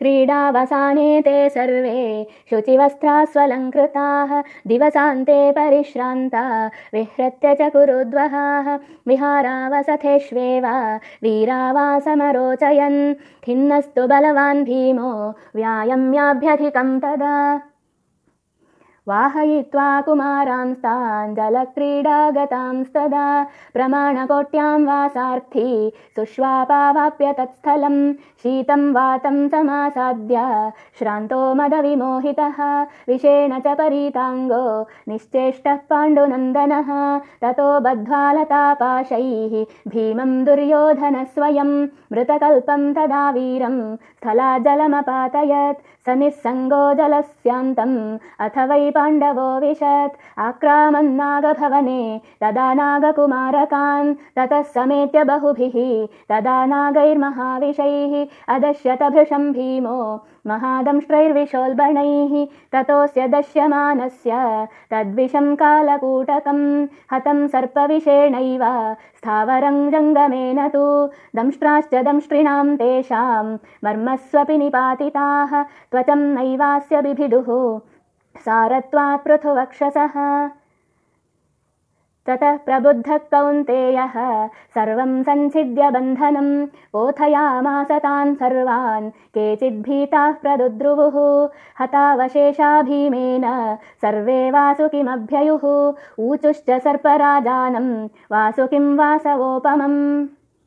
क्रीडावसाने ते सर्वे शुचिवस्त्रास्वलङ्कृताः दिवसान्ते परिश्रान्ता विहृत्य च कुरुद्वहाः विहारावसथेष्वेव वीरावासमरोचयन् खिन्नस्तु बलवान् भीमो व्यायम्याभ्यधिकं तदा वाहयित्वा कुमारांस्ताञ्जलक्रीडागतांस्तदा प्रमाणकोट्यां वासार्थी सुष्वापावाप्य तत्स्थलं शीतं वातं समासाद्य श्रान्तो मदविमोहितः विषेण च परीताङ्गो निश्चेष्टः पाण्डुनन्दनः ततो बद्ध्वालतापाशैः भीमं दुर्योधनस्वयं मृतकल्पं तदा वीरं स्थला जलमपातयत् स निःसङ्गो जलस्यान्तम् अथ वै पाण्डवो विशत् आक्रामन्नागभवने तदा नागकुमारकान् ततः समेत्य बहुभिः तदा नागैर्महाविषैः अदश्यतभृशं भीमो महादंष्ट्रैर्विशोल्बणैः ततोऽस्य दश्यमानस्य तद्विषं कालकूटकं हतं सर्पविषेणैव स्थावरं जङ्गमेन तु दंष्ट्राश्च दंष्ट्रिणां तेषां मर्मस्वपि निपातिताः त्वचं नैवास्य बिभिदुः सारत्वात् पृथुवक्षसः। ततः प्रबुद्धः कौन्तेयः सर्वं सञ्छिद्य बन्धनं पोथयामास तान् सर्वान् केचिद्भीताः प्रदुद्रुवुः। हतावशेषा भीमेन सर्वे वासुकिमभ्ययुः ऊचुश्च सर्पराजानं वासुकिं वासवोपमम्